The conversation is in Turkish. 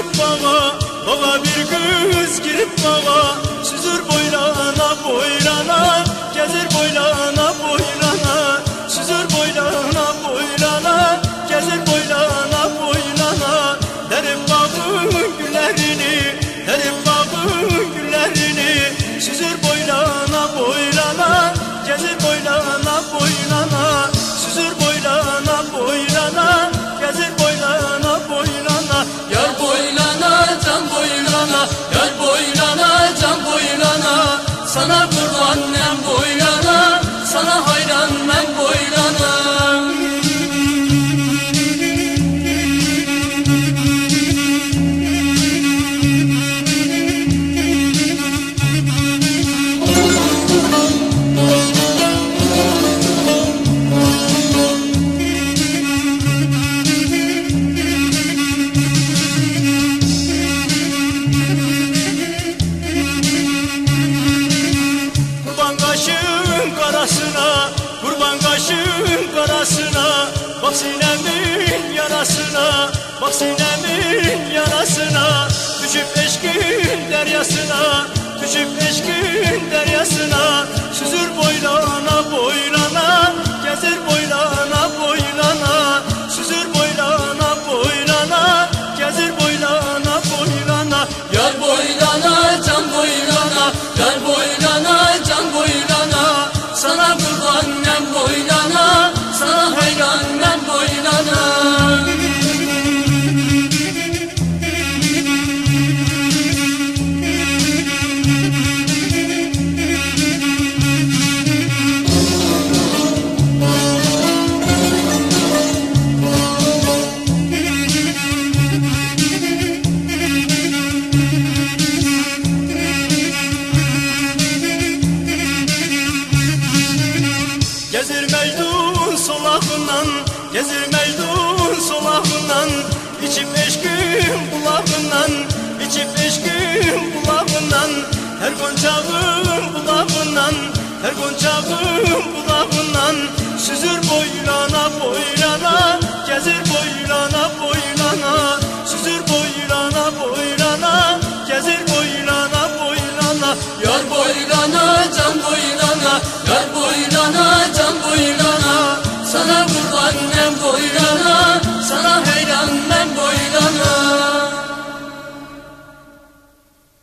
girip baba Baba bir kız girip baba. Süzür boylana boylana Gezir boylana boylana. Süzür boylana boylana Gezir boylana boylana. Derim babın günlerini Derim babın günlerini Süzür kaşın karasına Bak sinemin yarasına Bak sinemin yarasına. Düşüp eşkin deryasına Düşüp eşkin deryasına Gezir meydun solağından İçip eşkin bulağından İçip eşkin bulağından Her goncağın bulağından Her goncağın bulağından Süzür boylana